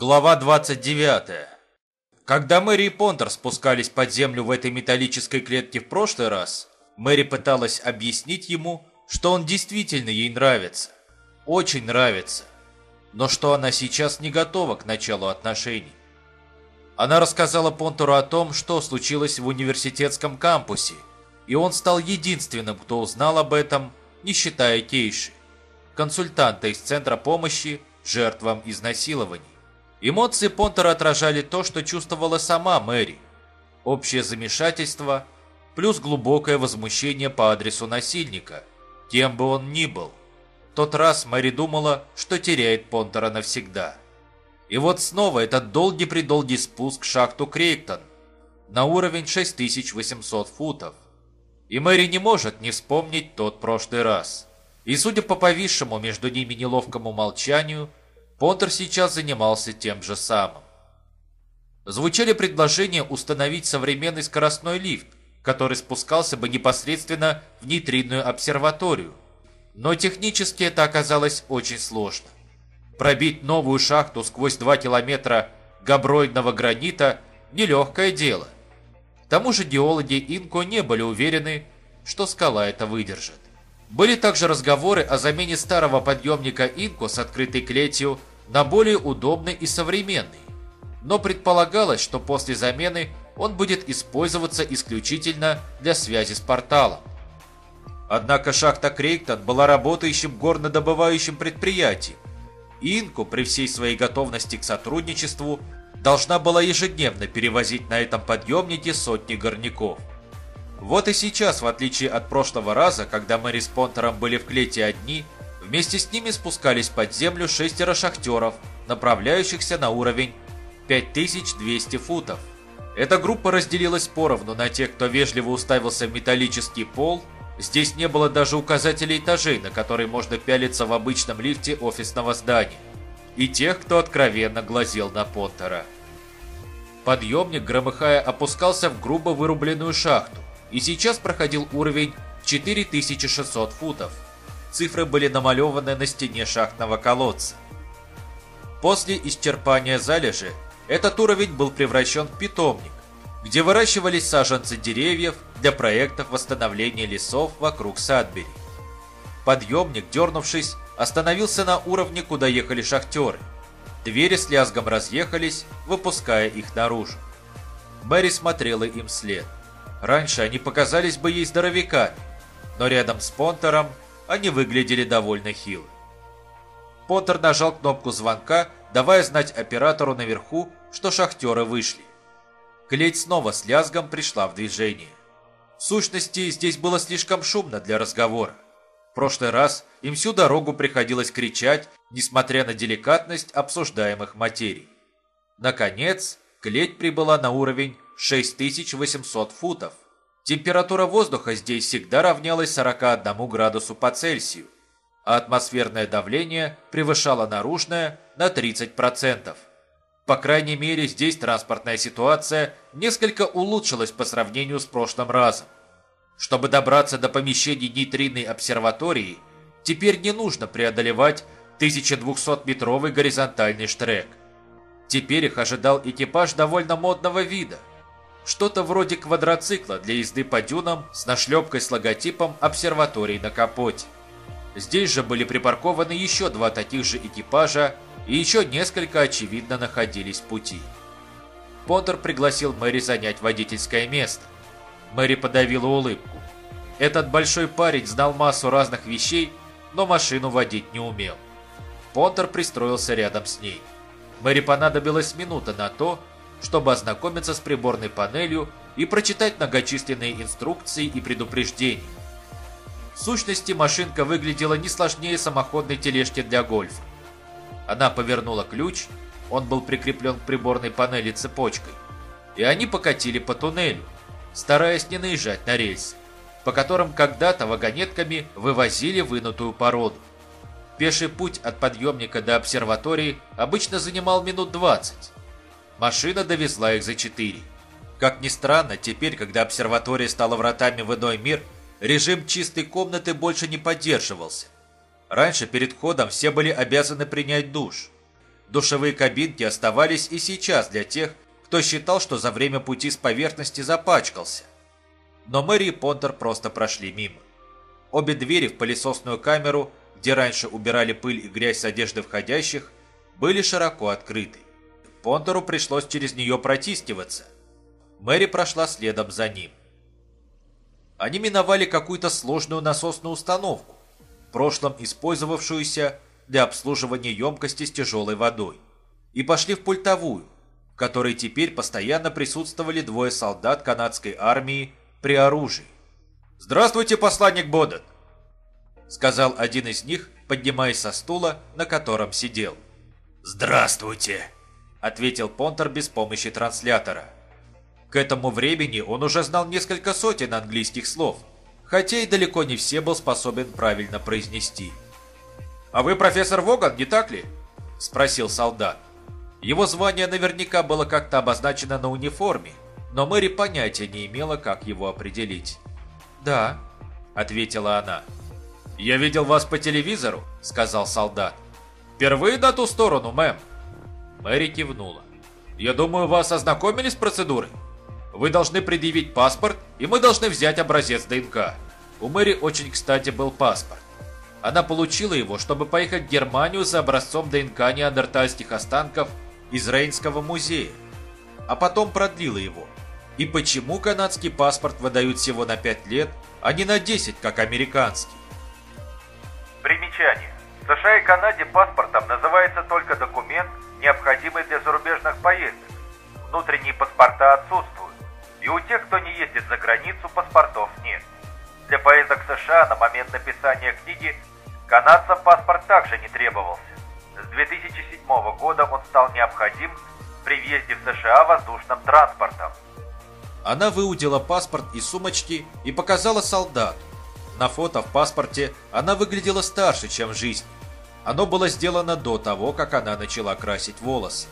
Глава 29. Когда Мэри и Понтер спускались под землю в этой металлической клетке в прошлый раз, Мэри пыталась объяснить ему, что он действительно ей нравится. Очень нравится. Но что она сейчас не готова к началу отношений. Она рассказала Понтеру о том, что случилось в университетском кампусе, и он стал единственным, кто узнал об этом, не считая Кейши, консультанта из Центра помощи жертвам изнасилований. Эмоции Понтера отражали то, что чувствовала сама Мэри. Общее замешательство плюс глубокое возмущение по адресу насильника, кем бы он ни был. В тот раз Мэри думала, что теряет Понтера навсегда. И вот снова этот долгий-предолгий спуск в шахту Крейктон на уровень 6800 футов. И Мэри не может не вспомнить тот прошлый раз. И судя по повисшему между ними неловкому молчанию, Понтер сейчас занимался тем же самым. Звучали предложения установить современный скоростной лифт, который спускался бы непосредственно в нейтринную обсерваторию. Но технически это оказалось очень сложно. Пробить новую шахту сквозь 2 километра габроидного гранита – нелегкое дело. К тому же геологи Инко не были уверены, что скала это выдержит. Были также разговоры о замене старого подъемника Инко с открытой клетью на более удобный и современный. Но предполагалось, что после замены он будет использоваться исключительно для связи с порталом. Однако шахта Крейктон была работающим горнодобывающим предприятием. Инку при всей своей готовности к сотрудничеству должна была ежедневно перевозить на этом подъемнике сотни горняков. Вот и сейчас, в отличие от прошлого раза, когда мы с Понтером были в клете одни, вместе с ними спускались под землю шестеро шахтеров, направляющихся на уровень 5200 футов. Эта группа разделилась поровну на тех, кто вежливо уставился в металлический пол, здесь не было даже указателей этажей, на которые можно пялиться в обычном лифте офисного здания, и тех, кто откровенно глазел на Понтера. Подъемник, громыхая, опускался в грубо вырубленную шахту, и сейчас проходил уровень 4600 футов. Цифры были намалеваны на стене шахтного колодца. После исчерпания залежи этот уровень был превращен в питомник, где выращивались саженцы деревьев для проектов восстановления лесов вокруг Садбери. Подъемник, дернувшись, остановился на уровне, куда ехали шахтеры. Двери с лязгом разъехались, выпуская их наружу. Мэри смотрела им вслед. Раньше они показались бы ей здоровяками, но рядом с Понтером они выглядели довольно хило. Понтер нажал кнопку звонка, давая знать оператору наверху, что шахтеры вышли. Клеть снова с лязгом пришла в движение. В сущности, здесь было слишком шумно для разговора. В прошлый раз им всю дорогу приходилось кричать, несмотря на деликатность обсуждаемых материй. Наконец, клеть прибыла на уровень 6800 футов. Температура воздуха здесь всегда равнялась 41 градусу по Цельсию, а атмосферное давление превышало наружное на 30%. По крайней мере, здесь транспортная ситуация несколько улучшилась по сравнению с прошлым разом. Чтобы добраться до помещений нейтринной обсерватории, теперь не нужно преодолевать 1200-метровый горизонтальный штрек. Теперь их ожидал экипаж довольно модного вида – что-то вроде квадроцикла для езды по дюнам с нашлепкой с логотипом обсерваторий на капоте. Здесь же были припаркованы еще два таких же экипажа, и еще несколько, очевидно, находились в пути. Понтер пригласил Мэри занять водительское место. Мэри подавила улыбку. Этот большой парень знал массу разных вещей, но машину водить не умел. Понтер пристроился рядом с ней. Мэри понадобилась минута на то, чтобы ознакомиться с приборной панелью и прочитать многочисленные инструкции и предупреждения. В сущности, машинка выглядела не сложнее самоходной тележки для гольфа. Она повернула ключ, он был прикреплен к приборной панели цепочкой, и они покатили по туннелю, стараясь не наезжать на рельсы, по которым когда-то вагонетками вывозили вынутую породу. Пеший путь от подъемника до обсерватории обычно занимал минут 20, Машина довезла их за четыре. Как ни странно, теперь, когда обсерватория стала вратами в иной мир, режим чистой комнаты больше не поддерживался. Раньше перед ходом все были обязаны принять душ. Душевые кабинки оставались и сейчас для тех, кто считал, что за время пути с поверхности запачкался. Но Мэри и Понтер просто прошли мимо. Обе двери в пылесосную камеру, где раньше убирали пыль и грязь с одежды входящих, были широко открыты. Понтеру пришлось через нее протискиваться. Мэри прошла следом за ним. Они миновали какую-то сложную насосную установку, в прошлом использовавшуюся для обслуживания емкости с тяжелой водой, и пошли в пультовую, в которой теперь постоянно присутствовали двое солдат канадской армии при оружии. «Здравствуйте, посланник Боден!» сказал один из них, поднимаясь со стула, на котором сидел. «Здравствуйте!» – ответил Понтер без помощи транслятора. К этому времени он уже знал несколько сотен английских слов, хотя и далеко не все был способен правильно произнести. «А вы профессор Воган, не так ли?» – спросил солдат. Его звание наверняка было как-то обозначено на униформе, но Мэри понятия не имела, как его определить. «Да», – ответила она. «Я видел вас по телевизору», – сказал солдат. «Впервые на ту сторону, мэм». Мэри кивнула. «Я думаю, вас ознакомили с процедурой? Вы должны предъявить паспорт, и мы должны взять образец ДНК». У Мэри очень кстати был паспорт. Она получила его, чтобы поехать в Германию за образцом ДНК неандертальских останков из Рейнского музея, а потом продлила его. И почему канадский паспорт выдают всего на 5 лет, а не на 10, как американский? Примечание. В США и Канаде паспортом называется только документ, паспорта отсутствуют. И у тех, кто не ездит за границу, паспортов нет. Для поездок в США на момент написания книги канадцам паспорт также не требовался. С 2007 года он стал необходим при въезде в США воздушным транспортом. Она выудила паспорт из сумочки и показала солдату. На фото в паспорте она выглядела старше, чем в жизни. Оно было сделано до того, как она начала красить волосы.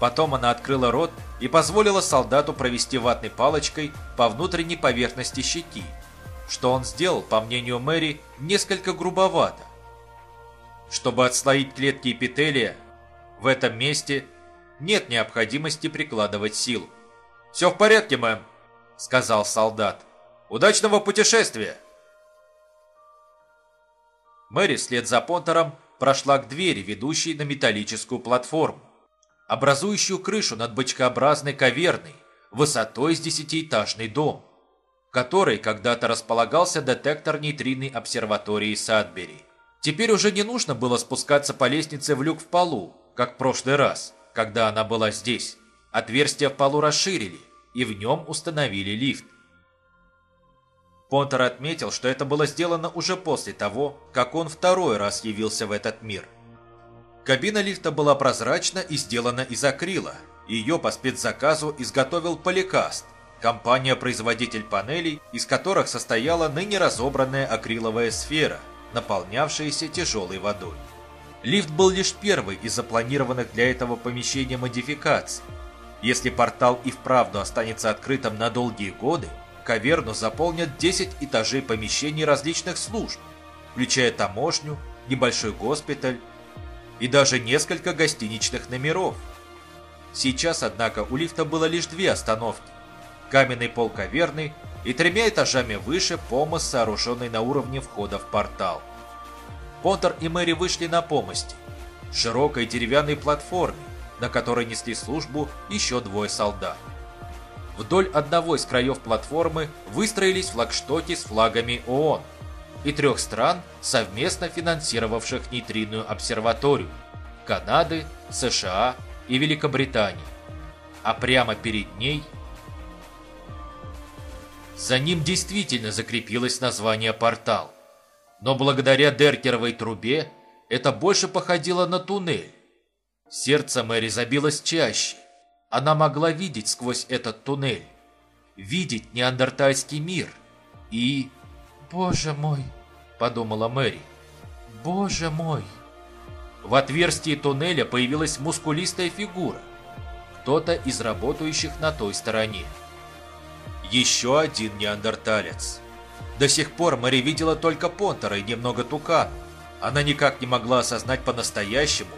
Потом она открыла рот и позволила солдату провести ватной палочкой по внутренней поверхности щеки, что он сделал, по мнению Мэри, несколько грубовато. Чтобы отслоить клетки эпителия, в этом месте нет необходимости прикладывать силу. «Все в порядке, мэм», — сказал солдат. «Удачного путешествия!» Мэри вслед за Понтером прошла к двери, ведущей на металлическую платформу, образующую крышу над бочкообразной каверной, высотой с десятиэтажный дом, в которой когда-то располагался детектор нейтринной обсерватории Садбери. Теперь уже не нужно было спускаться по лестнице в люк в полу, как в прошлый раз, когда она была здесь. Отверстия в полу расширили, и в нем установили лифт. Понтер отметил, что это было сделано уже после того, как он второй раз явился в этот мир. Кабина лифта была прозрачна и сделана из акрила. Ее по спецзаказу изготовил Поликаст, компания-производитель панелей, из которых состояла ныне разобранная акриловая сфера, наполнявшаяся тяжелой водой. Лифт был лишь первый из запланированных для этого помещения модификаций. Если портал и вправду останется открытым на долгие годы, каверну заполнят 10 этажей помещений различных служб, включая таможню, небольшой госпиталь и даже несколько гостиничных номеров. Сейчас, однако, у лифта было лишь две остановки. Каменный пол каверны и тремя этажами выше помост, сооруженный на уровне входа в портал. Понтер и Мэри вышли на помосте, широкой деревянной платформе, на которой несли службу еще двое солдат. Вдоль одного из краев платформы выстроились флагштоки с флагами ООН и трех стран, совместно финансировавших нейтринную обсерваторию – Канады, США и Великобритании. А прямо перед ней за ним действительно закрепилось название «Портал». Но благодаря Деркеровой трубе это больше походило на туннель. Сердце Мэри забилось чаще. Она могла видеть сквозь этот туннель. Видеть неандертальский мир. И... «Боже мой!» – подумала Мэри. «Боже мой!» В отверстии туннеля появилась мускулистая фигура. Кто-то из работающих на той стороне. Еще один неандерталец. До сих пор Мэри видела только Понтера и немного Тукана. Она никак не могла осознать по-настоящему,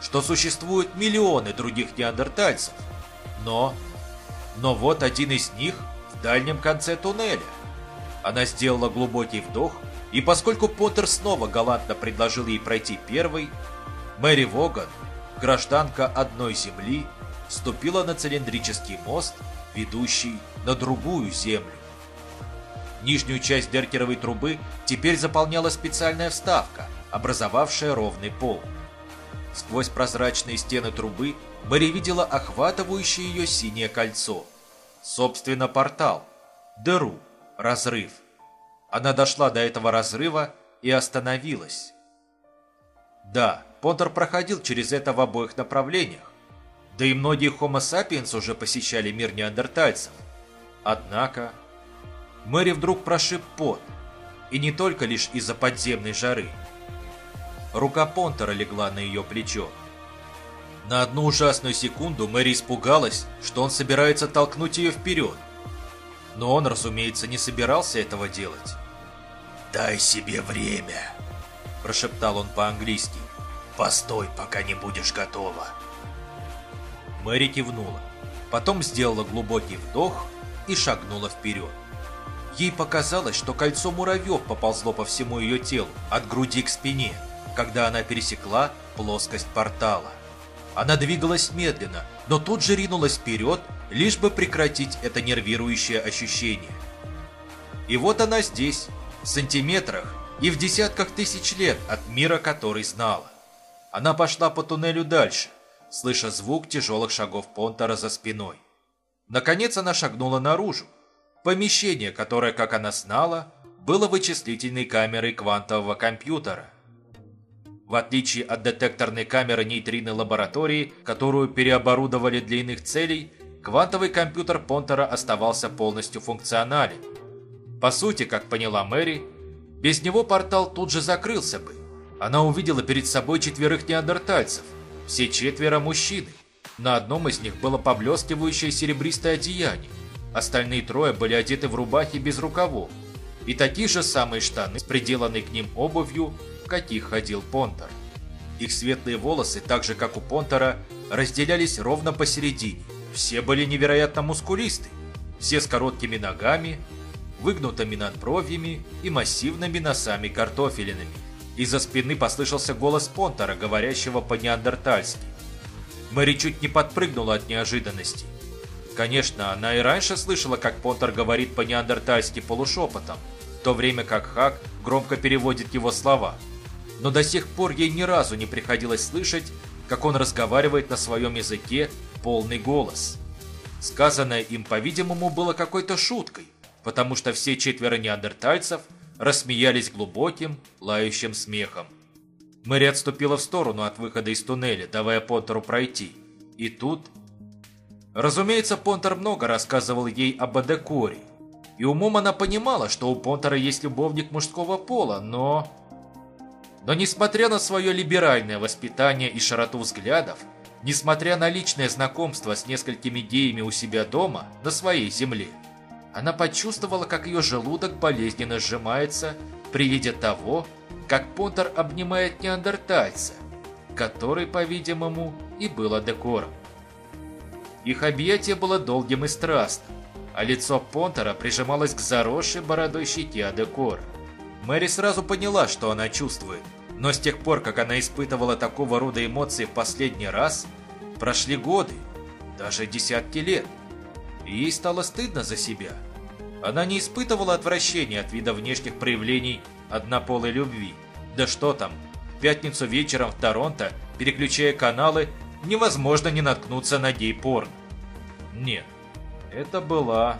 что существуют миллионы других неандертальцев. Но... Но вот один из них в дальнем конце туннеля. Она сделала глубокий вдох, и поскольку Поттер снова галантно предложил ей пройти первой, Мэри Воган, гражданка одной земли, ступила на цилиндрический мост, ведущий на другую землю. Нижнюю часть деркеровой трубы теперь заполняла специальная вставка, образовавшая ровный пол. Сквозь прозрачные стены трубы Мэри видела охватывающее ее синее кольцо. Собственно, портал. Дыру. Разрыв. Она дошла до этого разрыва и остановилась. Да, Понтер проходил через это в обоих направлениях. Да и многие Homo sapiens уже посещали мир неандертальцев. Однако... Мэри вдруг прошиб пот. И не только лишь из-за подземной жары. Рука Понтера легла на ее плечо. На одну ужасную секунду Мэри испугалась, что он собирается толкнуть ее вперед. Но он, разумеется, не собирался этого делать. «Дай себе время», – прошептал он по-английски. «Постой, пока не будешь готова». Мэри кивнула. Потом сделала глубокий вдох и шагнула вперед. Ей показалось, что кольцо муравьев поползло по всему ее телу, от груди к спине, когда она пересекла плоскость портала. Она двигалась медленно, но тут же ринулась вперед, лишь бы прекратить это нервирующее ощущение. И вот она здесь, в сантиметрах и в десятках тысяч лет от мира, который знала. Она пошла по туннелю дальше, слыша звук тяжелых шагов Понтера за спиной. Наконец она шагнула наружу. Помещение, которое, как она знала, было вычислительной камерой квантового компьютера. В отличие от детекторной камеры нейтриной лаборатории, которую переоборудовали для иных целей, квантовый компьютер Понтера оставался полностью функционален. По сути, как поняла Мэри, без него портал тут же закрылся бы. Она увидела перед собой четверых неандертальцев, все четверо мужчины. На одном из них было поблескивающее серебристое одеяние. Остальные трое были одеты в рубахи без рукавов. И такие же самые штаны с приделанной к ним обувью, в каких ходил Понтер. Их светлые волосы, так же как у Понтера, разделялись ровно посередине. Все были невероятно мускулисты. Все с короткими ногами, выгнутыми надбровьями и массивными носами картофелинами. Из-за спины послышался голос Понтера, говорящего по-неандертальски. Мэри чуть не подпрыгнула от неожиданности. Конечно, она и раньше слышала, как Понтер говорит по-неандертальски полушепотом, в то время как Хак громко переводит его слова. Но до сих пор ей ни разу не приходилось слышать, как он разговаривает на своем языке полный голос. Сказанное им, по-видимому, было какой-то шуткой, потому что все четверо неандертальцев – рассмеялись глубоким, лающим смехом. Мэри отступила в сторону от выхода из туннеля, давая Понтеру пройти. И тут... Разумеется, Понтер много рассказывал ей об Адекоре. И умом она понимала, что у Понтера есть любовник мужского пола, но... Но несмотря на свое либеральное воспитание и широту взглядов, несмотря на личное знакомство с несколькими геями у себя дома, на своей земле, она почувствовала, как ее желудок болезненно сжимается при виде того, как Понтер обнимает неандертальца, который, по-видимому, и был декором. Их объятие было долгим и страстным, а лицо Понтера прижималось к заросшей бородой щеке Адекора. Мэри сразу поняла, что она чувствует, но с тех пор, как она испытывала такого рода эмоции в последний раз, прошли годы, даже десятки лет, и ей стало стыдно за себя – она не испытывала отвращения от вида внешних проявлений однополой любви. Да что там, в пятницу вечером в Торонто, переключая каналы, невозможно не наткнуться на гей-порн. Нет, это была...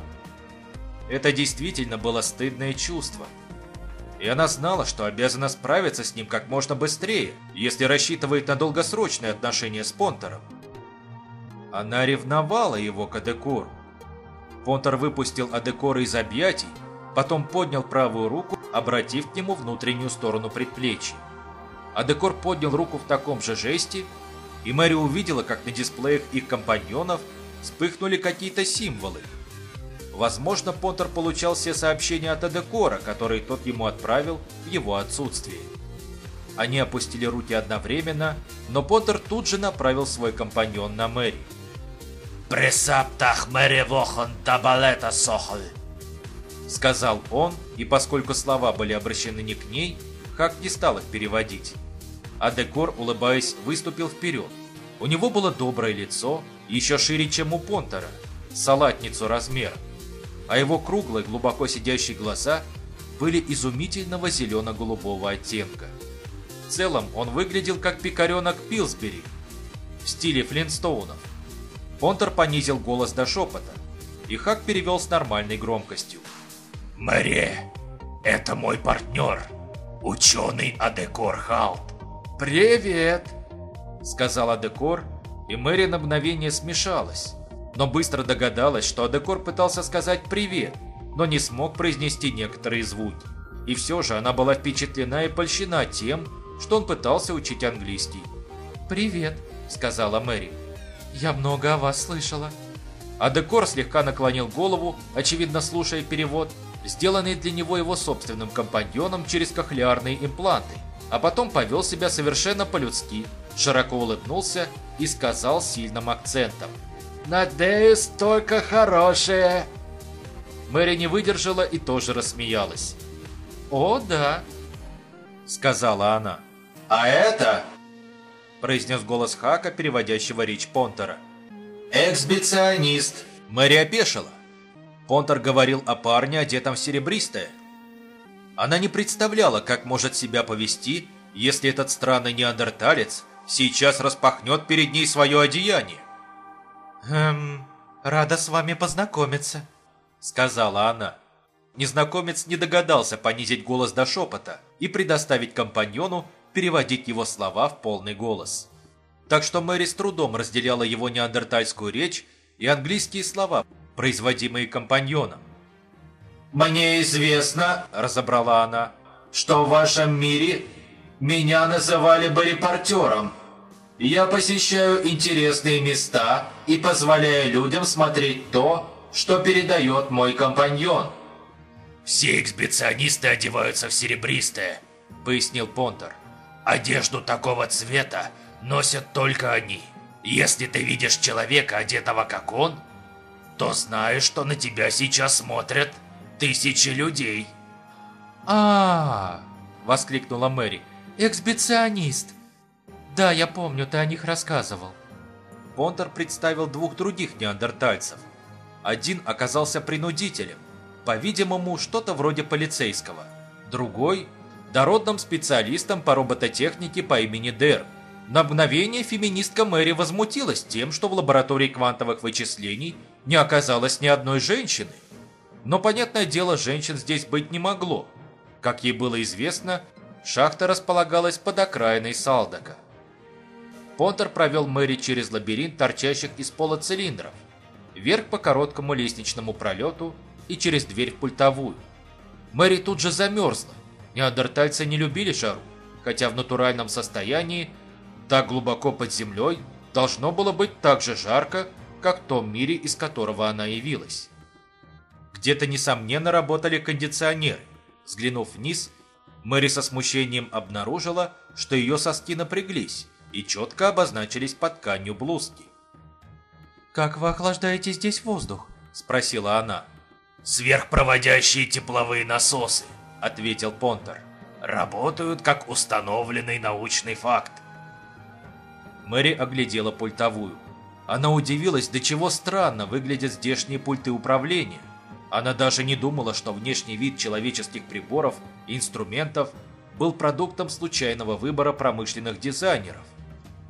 Это действительно было стыдное чувство. И она знала, что обязана справиться с ним как можно быстрее, если рассчитывает на долгосрочные отношения с Понтером. Она ревновала его к Адекору. Понтер выпустил Адекора из объятий, потом поднял правую руку, обратив к нему внутреннюю сторону предплечья. Адекор поднял руку в таком же жесте, и Мэри увидела, как на дисплеях их компаньонов вспыхнули какие-то символы. Возможно, Понтер получал все сообщения от Адекора, которые тот ему отправил в его отсутствие. Они опустили руки одновременно, но Поттер тут же направил свой компаньон на Мэри. «Пресаптах Мэри Вохан Табалета Сохоль!» Сказал он, и поскольку слова были обращены не к ней, Хак не стал их переводить. А Декор, улыбаясь, выступил вперед. У него было доброе лицо, еще шире, чем у Понтера, салатницу размером. А его круглые, глубоко сидящие глаза были изумительного зелено-голубого оттенка. В целом он выглядел как пикаренок Пилсбери в стиле Флинстоунов. Понтер понизил голос до шепота, и Хак перевел с нормальной громкостью. «Мэри, это мой партнер, ученый Адекор Халт». «Привет!» — сказал Адекор, и Мэри на мгновение смешалась, но быстро догадалась, что Адекор пытался сказать «привет», но не смог произнести некоторые звуки. И все же она была впечатлена и польщена тем, что он пытался учить английский. «Привет», — сказала Мэри. «Я много о вас слышала». А Декор слегка наклонил голову, очевидно слушая перевод, сделанный для него его собственным компаньоном через кохлеарные импланты, а потом повел себя совершенно по-людски, широко улыбнулся и сказал сильным акцентом. «Надеюсь, только хорошее!» Мэри не выдержала и тоже рассмеялась. «О, да», — сказала она. «А это...» — произнес голос Хака, переводящего речь Понтера. «Эксбиционист». Мэри опешила. Понтер говорил о парне, одетом в серебристое. Она не представляла, как может себя повести, если этот странный неандерталец сейчас распахнет перед ней свое одеяние. «Эм, рада с вами познакомиться», — сказала она. Незнакомец не догадался понизить голос до шепота и предоставить компаньону переводить его слова в полный голос. Так что Мэри с трудом разделяла его неандертальскую речь и английские слова, производимые компаньоном. «Мне известно, — разобрала она, — что в вашем мире меня называли бы репортером. Я посещаю интересные места и позволяю людям смотреть то, что передает мой компаньон». «Все экспедиционисты одеваются в серебристое», — пояснил Понтер. «Одежду такого цвета носят только они. Если ты видишь человека, одетого как он, то знаешь, что на тебя сейчас смотрят тысячи людей». А, -а, -а воскликнула Мэри. «Эксбиционист! Да, я помню, ты о них рассказывал». Понтер представил двух других неандертальцев. Один оказался принудителем, по-видимому, что-то вроде полицейского. Другой – дородным специалистом по робототехнике по имени Дэр. На мгновение феминистка Мэри возмутилась тем, что в лаборатории квантовых вычислений не оказалось ни одной женщины. Но, понятное дело, женщин здесь быть не могло. Как ей было известно, шахта располагалась под окраиной Салдака. Понтер провел Мэри через лабиринт торчащих из пола цилиндров, вверх по короткому лестничному пролету и через дверь в пультовую. Мэри тут же замерзла. Неандертальцы не любили жару, хотя в натуральном состоянии так глубоко под землей должно было быть так же жарко, как в том мире, из которого она явилась. Где-то, несомненно, работали кондиционеры. Взглянув вниз, Мэри со смущением обнаружила, что ее соски напряглись и четко обозначились под тканью блузки. «Как вы охлаждаете здесь воздух?» – спросила она. «Сверхпроводящие тепловые насосы», – ответил Понтер. «Работают как установленный научный факт. Мэри оглядела пультовую. Она удивилась, до чего странно выглядят здешние пульты управления. Она даже не думала, что внешний вид человеческих приборов и инструментов был продуктом случайного выбора промышленных дизайнеров,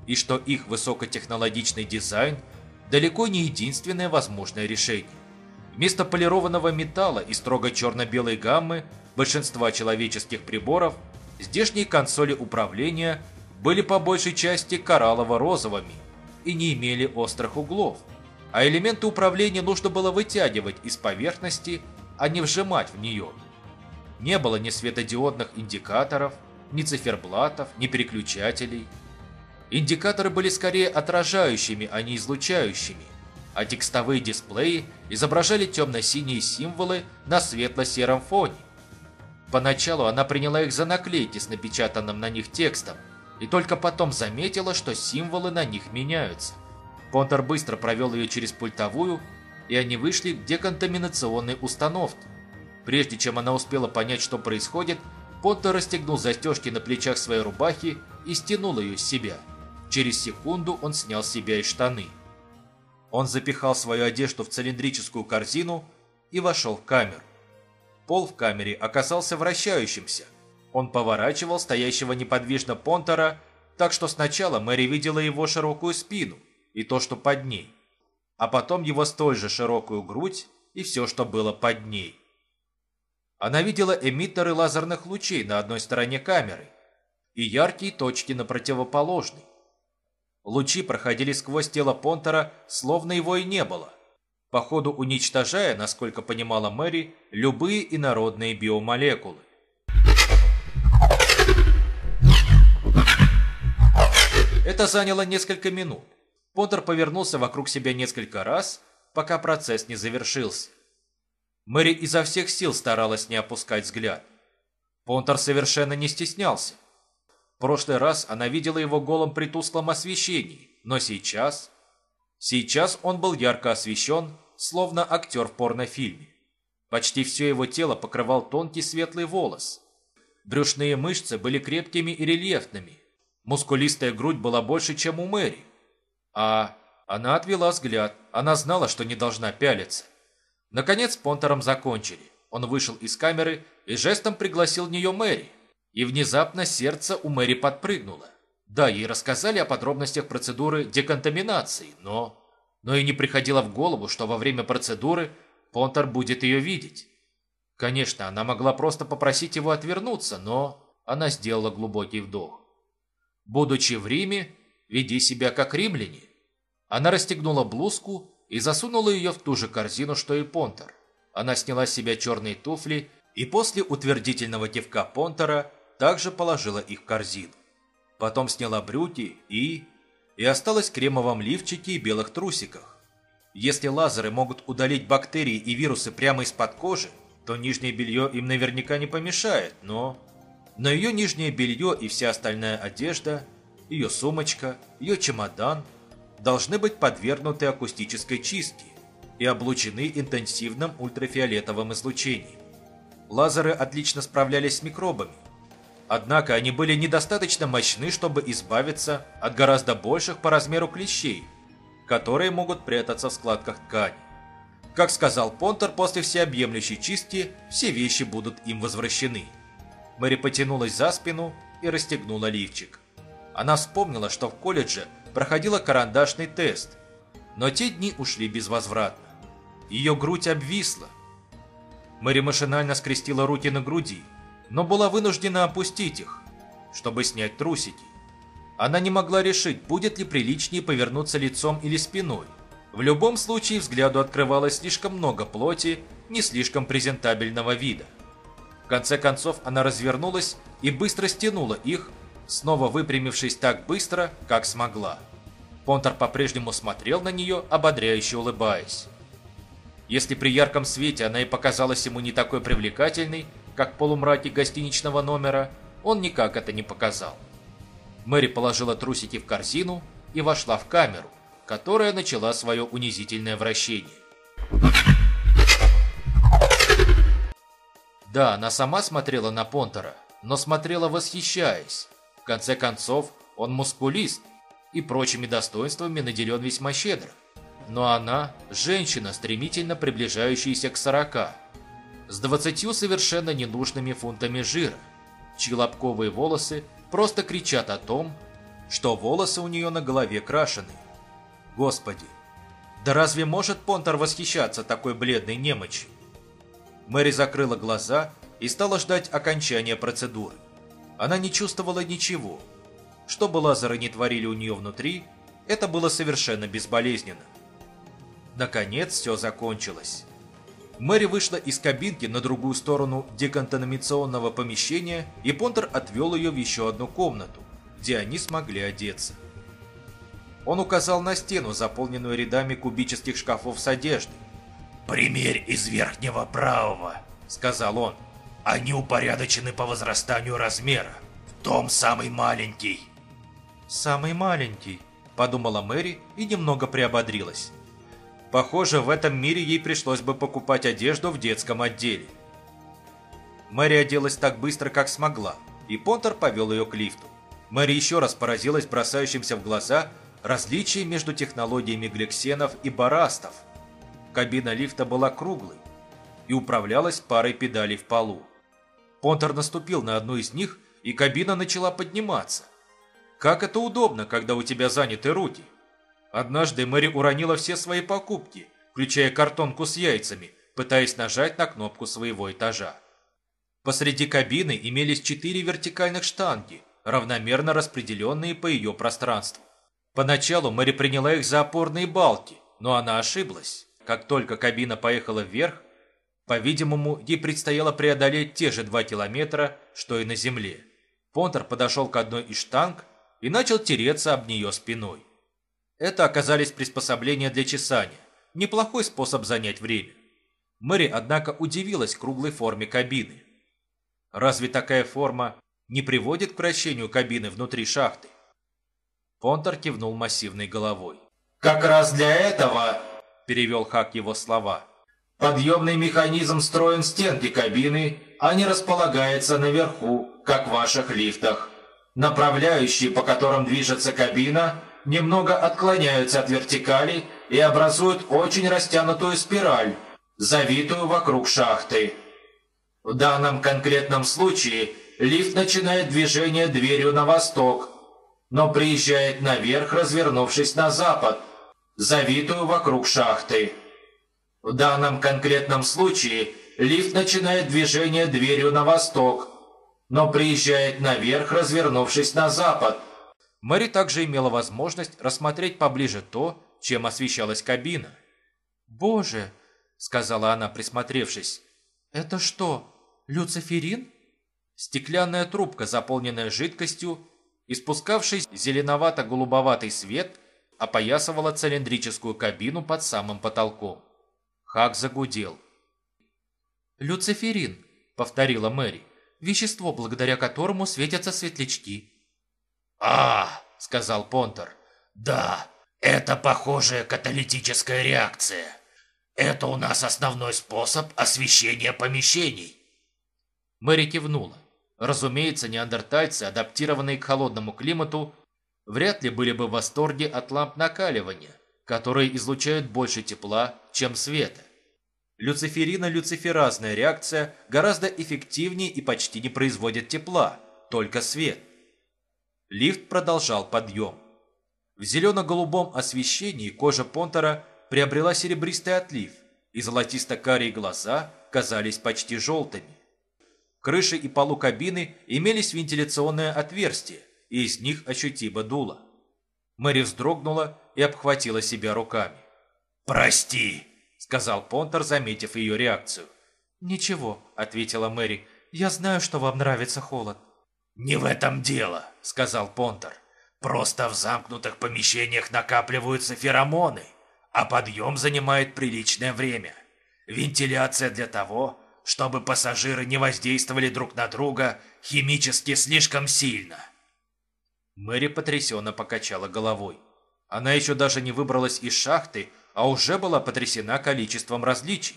и что их высокотехнологичный дизайн далеко не единственное возможное решение. Вместо полированного металла и строго черно-белой гаммы большинства человеческих приборов здешние консоли управления – были по большей части кораллово-розовыми и не имели острых углов, а элементы управления нужно было вытягивать из поверхности, а не вжимать в нее. Не было ни светодиодных индикаторов, ни циферблатов, ни переключателей. Индикаторы были скорее отражающими, а не излучающими, а текстовые дисплеи изображали темно-синие символы на светло-сером фоне. Поначалу она приняла их за наклейки с напечатанным на них текстом, и только потом заметила, что символы на них меняются. Понтер быстро провел ее через пультовую, и они вышли к деконтаминационной установке. Прежде чем она успела понять, что происходит, Понтер расстегнул застежки на плечах своей рубахи и стянул ее с себя. Через секунду он снял с себя и штаны. Он запихал свою одежду в цилиндрическую корзину и вошел в камеру. Пол в камере оказался вращающимся. Он поворачивал стоящего неподвижно Понтера, так что сначала Мэри видела его широкую спину и то, что под ней, а потом его столь же широкую грудь и все, что было под ней. Она видела эмиттеры лазерных лучей на одной стороне камеры и яркие точки на противоположной. Лучи проходили сквозь тело Понтера, словно его и не было, походу уничтожая, насколько понимала Мэри, любые инородные биомолекулы. Это заняло несколько минут. Понтер повернулся вокруг себя несколько раз, пока процесс не завершился. Мэри изо всех сил старалась не опускать взгляд. Понтер совершенно не стеснялся. В прошлый раз она видела его голым при тусклом освещении, но сейчас... Сейчас он был ярко освещен, словно актер в порнофильме. Почти все его тело покрывал тонкий светлый волос. Брюшные мышцы были крепкими и рельефными. Мускулистая грудь была больше, чем у Мэри. А она отвела взгляд. Она знала, что не должна пялиться. Наконец Понтером закончили. Он вышел из камеры и жестом пригласил в нее Мэри. И внезапно сердце у Мэри подпрыгнуло. Да, ей рассказали о подробностях процедуры деконтаминации, но... Но и не приходило в голову, что во время процедуры Понтер будет ее видеть. Конечно, она могла просто попросить его отвернуться, но она сделала глубокий вдох. Будучи в Риме, веди себя как римляне. Она расстегнула блузку и засунула ее в ту же корзину, что и Понтер. Она сняла с себя черные туфли и после утвердительного кивка Понтера также положила их в корзину. Потом сняла брюки и... и осталась в кремовом лифчике и белых трусиках. Если лазеры могут удалить бактерии и вирусы прямо из-под кожи, то нижнее белье им наверняка не помешает, но... Но ее нижнее белье и вся остальная одежда, ее сумочка, ее чемодан должны быть подвергнуты акустической чистке и облучены интенсивным ультрафиолетовым излучением. Лазеры отлично справлялись с микробами, Однако они были недостаточно мощны, чтобы избавиться от гораздо больших по размеру клещей, которые могут прятаться в складках ткани. Как сказал Понтер, после всеобъемлющей чистки все вещи будут им возвращены. Мэри потянулась за спину и расстегнула лифчик. Она вспомнила, что в колледже проходила карандашный тест, но те дни ушли безвозвратно. Ее грудь обвисла. Мэри машинально скрестила руки на груди – но была вынуждена опустить их, чтобы снять трусики. Она не могла решить, будет ли приличнее повернуться лицом или спиной. В любом случае взгляду открывалось слишком много плоти не слишком презентабельного вида. В конце концов она развернулась и быстро стянула их, снова выпрямившись так быстро, как смогла. Понтер по-прежнему смотрел на нее, ободряюще улыбаясь. Если при ярком свете она и показалась ему не такой привлекательной, как в полумраке гостиничного номера, он никак это не показал. Мэри положила трусики в корзину и вошла в камеру, которая начала свое унизительное вращение. Да, она сама смотрела на Понтера, но смотрела восхищаясь. В конце концов, он мускулист и прочими достоинствами наделен весьма щедро. Но она – женщина, стремительно приближающаяся к сорока – с двадцатью совершенно ненужными фунтами жира, чьи лобковые волосы просто кричат о том, что волосы у нее на голове крашены. Господи, да разве может Понтер восхищаться такой бледной немочью? Мэри закрыла глаза и стала ждать окончания процедуры. Она не чувствовала ничего. Что бы лазеры не творили у нее внутри, это было совершенно безболезненно. Наконец все закончилось. Мэри вышла из кабинки на другую сторону деконтаминационного помещения, и Понтер отвел ее в еще одну комнату, где они смогли одеться. Он указал на стену, заполненную рядами кубических шкафов с одеждой. «Примерь из верхнего правого», — сказал он. Они упорядочены по возрастанию размера. Том самый маленький. «Самый маленький», – подумала Мэри и немного приободрилась. Похоже, в этом мире ей пришлось бы покупать одежду в детском отделе. Мэри оделась так быстро, как смогла, и Понтер повел ее к лифту. Мэри еще раз поразилась бросающимся в глаза различием между технологиями гликсенов и барастов. Кабина лифта была круглой и управлялась парой педалей в полу. Понтер наступил на одну из них, и кабина начала подниматься. Как это удобно, когда у тебя заняты руки. Однажды Мэри уронила все свои покупки, включая картонку с яйцами, пытаясь нажать на кнопку своего этажа. Посреди кабины имелись четыре вертикальных штанги, равномерно распределенные по ее пространству. Поначалу Мэри приняла их за опорные балки, но она ошиблась. Как только кабина поехала вверх, по-видимому, ей предстояло преодолеть те же два километра, что и на земле. Понтер подошел к одной из штанг и начал тереться об нее спиной. Это оказались приспособления для чесания. Неплохой способ занять время. Мэри, однако, удивилась круглой форме кабины. Разве такая форма не приводит к вращению кабины внутри шахты? Понтер кивнул массивной головой. «Как раз для этого», – перевел Хак его слова. «Подъемный механизм встроен в стенки кабины, а не располагается наверху, как в ваших лифтах. Направляющие, по которым движется кабина, немного отклоняются от вертикали и образуют очень растянутую спираль, завитую вокруг шахты. В данном конкретном случае лифт начинает движение дверью на восток, но приезжает наверх, развернувшись на запад, завитую вокруг шахты. В данном конкретном случае лифт начинает движение дверью на восток, но приезжает наверх, развернувшись на запад. Мэри также имела возможность рассмотреть поближе то, чем освещалась кабина. «Боже!» — сказала она, присмотревшись. «Это что, люциферин?» Стеклянная трубка, заполненная жидкостью, испускавший зеленовато-голубоватый свет, опоясывала цилиндрическую кабину под самым потолком. Хак загудел. «Люциферин», — повторила Мэри, — «вещество, благодаря которому светятся светлячки». «А, — сказал Понтер, — да, это похожая каталитическая реакция. Это у нас основной способ освещения помещений». Мэри кивнула. Разумеется, неандертальцы, адаптированные к холодному климату, вряд ли были бы в восторге от ламп накаливания, которые излучают больше тепла, чем света. Люциферина-люциферазная реакция гораздо эффективнее и почти не производит тепла, только свет. Лифт продолжал подъем. В зелено-голубом освещении кожа Понтера приобрела серебристый отлив, и золотисто-карие глаза казались почти желтыми крыше и полу кабины имелись вентиляционные отверстия, и из них ощутимо дуло. Мэри вздрогнула и обхватила себя руками. «Прости», — сказал Понтер, заметив ее реакцию. «Ничего», — ответила Мэри, — «я знаю, что вам нравится холод». «Не в этом дело», — сказал Понтер. «Просто в замкнутых помещениях накапливаются феромоны, а подъем занимает приличное время. Вентиляция для того, чтобы пассажиры не воздействовали друг на друга химически слишком сильно. Мэри потрясенно покачала головой. Она еще даже не выбралась из шахты, а уже была потрясена количеством различий.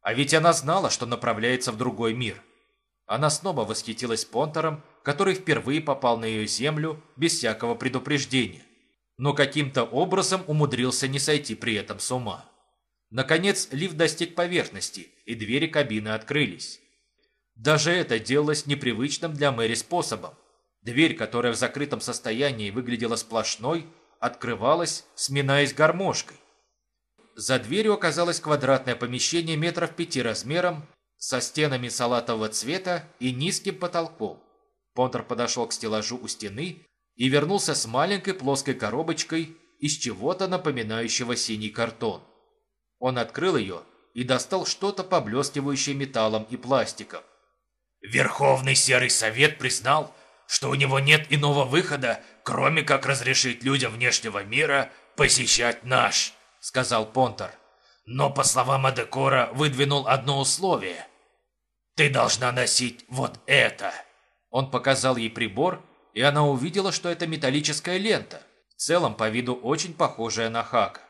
А ведь она знала, что направляется в другой мир. Она снова восхитилась Понтером, который впервые попал на ее землю без всякого предупреждения, но каким-то образом умудрился не сойти при этом с ума. Наконец лифт достиг поверхности, и двери кабины открылись. Даже это делалось непривычным для Мэри способом. Дверь, которая в закрытом состоянии выглядела сплошной, открывалась, сминаясь гармошкой. За дверью оказалось квадратное помещение метров пяти размером, со стенами салатового цвета и низким потолком. Понтер подошел к стеллажу у стены и вернулся с маленькой плоской коробочкой из чего-то напоминающего синий картон. Он открыл ее и достал что-то поблескивающее металлом и пластиком. Верховный Серый Совет признал, что у него нет иного выхода, кроме как разрешить людям внешнего мира посещать наш, сказал Понтер. Но, по словам Адекора, выдвинул одно условие. Ты должна носить вот это!» Он показал ей прибор, и она увидела, что это металлическая лента, в целом по виду очень похожая на хака.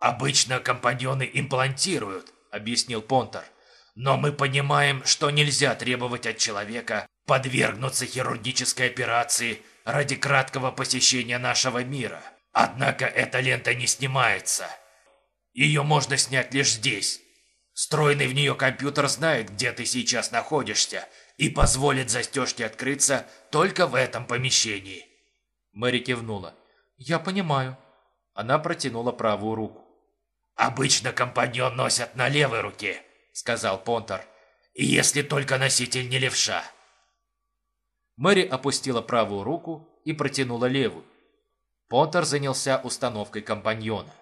«Обычно компаньоны имплантируют», — объяснил Понтер. «Но мы понимаем, что нельзя требовать от человека подвергнуться хирургической операции ради краткого посещения нашего мира. Однако эта лента не снимается. Ее можно снять лишь здесь. Встроенный в нее компьютер знает, где ты сейчас находишься, и позволит застежке открыться только в этом помещении». Мэри кивнула. «Я понимаю». Она протянула правую руку. «Обычно компаньон носят на левой руке», — сказал Понтер. «Если только носитель не левша». Мэри опустила правую руку и протянула левую. Понтер занялся установкой компаньона.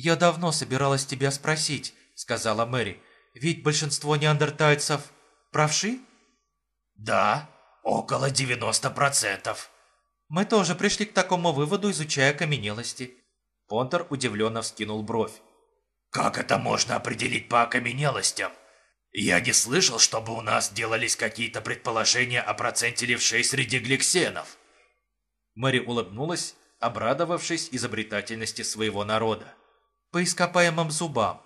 «Я давно собиралась тебя спросить», — сказала Мэри. «Ведь большинство неандертальцев правши?» «Да, около 90%. Мы тоже пришли к такому выводу, изучая окаменелости». Понтер удивленно вскинул бровь. Как это можно определить по окаменелостям? Я не слышал, чтобы у нас делались какие-то предположения о проценте левшей среди гликсенов. Мэри улыбнулась, обрадовавшись изобретательности своего народа. По ископаемым зубам.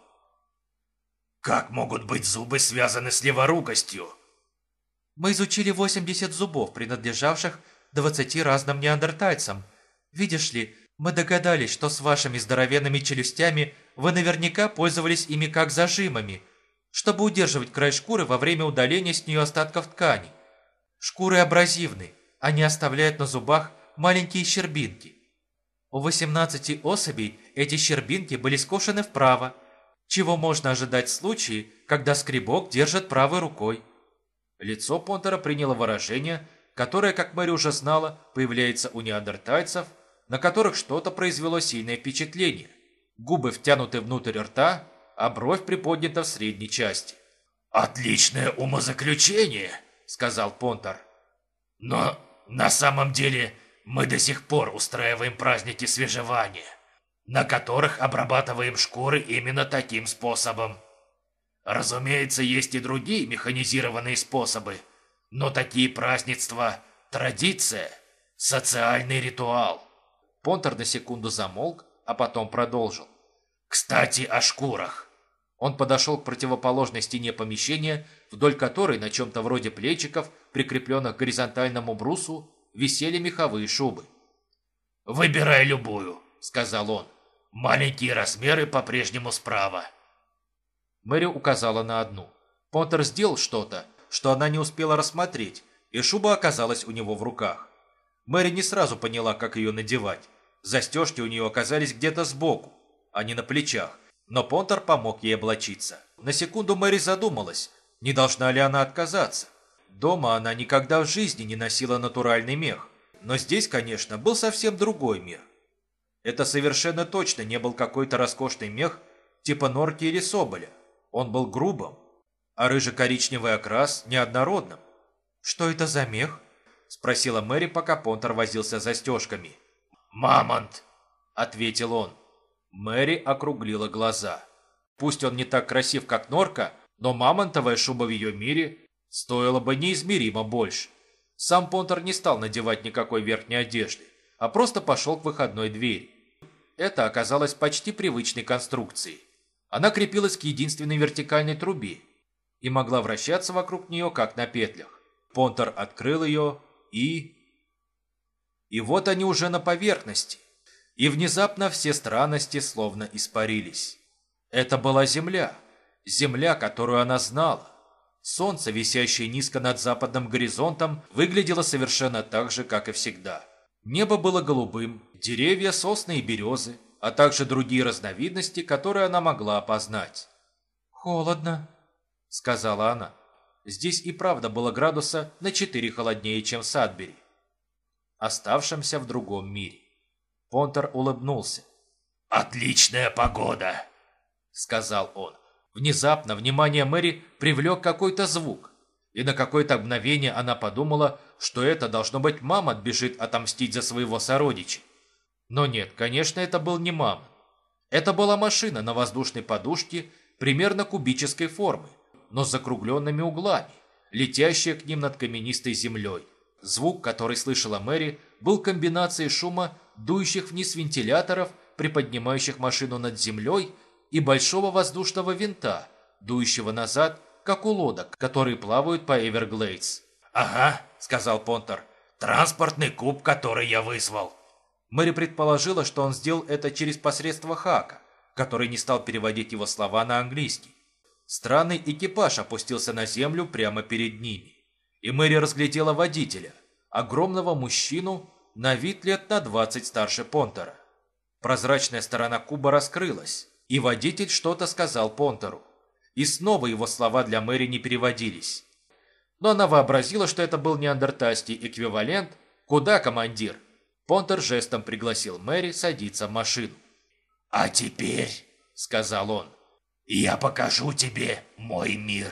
Как могут быть зубы связаны с леворукостью? Мы изучили 80 зубов, принадлежавших 20 разным неандертальцам. Видишь ли, мы догадались, что с вашими здоровенными челюстями вы наверняка пользовались ими как зажимами, чтобы удерживать край шкуры во время удаления с нее остатков ткани. Шкуры абразивны, они оставляют на зубах маленькие щербинки. У 18 особей эти щербинки были скошены вправо, чего можно ожидать в случае, когда скребок держит правой рукой. Лицо Понтера приняло выражение, которое, как Мэри уже знала, появляется у неандертальцев – на которых что-то произвело сильное впечатление. Губы втянуты внутрь рта, а бровь приподнята в средней части. «Отличное умозаключение», — сказал Понтер. «Но на самом деле мы до сих пор устраиваем праздники свежевания, на которых обрабатываем шкуры именно таким способом. Разумеется, есть и другие механизированные способы, но такие празднества – традиция, социальный ритуал». Понтер на секунду замолк, а потом продолжил. «Кстати, о шкурах». Он подошел к противоположной стене помещения, вдоль которой на чем-то вроде плечиков, прикрепленных к горизонтальному брусу, висели меховые шубы. «Выбирай любую», — сказал он. «Маленькие размеры по-прежнему справа». Мэри указала на одну. Понтер сделал что-то, что она не успела рассмотреть, и шуба оказалась у него в руках. Мэри не сразу поняла, как ее надевать. Застежки у нее оказались где-то сбоку, а не на плечах, но Понтер помог ей облачиться. На секунду Мэри задумалась, не должна ли она отказаться. Дома она никогда в жизни не носила натуральный мех, но здесь, конечно, был совсем другой мир. Это совершенно точно не был какой-то роскошный мех типа норки или соболя. Он был грубым, а рыже-коричневый окрас неоднородным. «Что это за мех?» – спросила Мэри, пока Понтер возился застежками. «Мамонт!» – ответил он. Мэри округлила глаза. Пусть он не так красив, как норка, но мамонтовая шуба в ее мире стоила бы неизмеримо больше. Сам Понтер не стал надевать никакой верхней одежды, а просто пошел к выходной двери. Это оказалось почти привычной конструкцией. Она крепилась к единственной вертикальной трубе и могла вращаться вокруг нее, как на петлях. Понтер открыл ее и... И вот они уже на поверхности. И внезапно все странности словно испарились. Это была Земля. Земля, которую она знала. Солнце, висящее низко над западным горизонтом, выглядело совершенно так же, как и всегда. Небо было голубым, деревья, сосны и березы, а также другие разновидности, которые она могла опознать. «Холодно», — сказала она. Здесь и правда было градуса на 4 холоднее, чем в Садбери оставшемся в другом мире. Понтер улыбнулся. «Отличная погода!» — сказал он. Внезапно внимание Мэри привлек какой-то звук, и на какое-то мгновение она подумала, что это должно быть мама бежит отомстить за своего сородича. Но нет, конечно, это был не мама. Это была машина на воздушной подушке примерно кубической формы. но с закругленными углами, летящее к ним над каменистой землей. Звук, который слышала Мэри, был комбинацией шума дующих вниз вентиляторов, приподнимающих машину над землей, и большого воздушного винта, дующего назад, как у лодок, которые плавают по Эверглейдс. «Ага», — сказал Понтер, — «транспортный куб, который я вызвал». Мэри предположила, что он сделал это через посредство Хака, который не стал переводить его слова на английский. Странный экипаж опустился на землю прямо перед ними, и Мэри разглядела водителя, огромного мужчину, на вид лет на 20 старше Понтера. Прозрачная сторона куба раскрылась, и водитель что-то сказал Понтеру. И снова его слова для Мэри не переводились. Но она вообразила, что это был неандертальский эквивалент «Куда, командир?» Понтер жестом пригласил Мэри садиться в машину. «А теперь», — сказал он, — «я покажу тебе мой мир».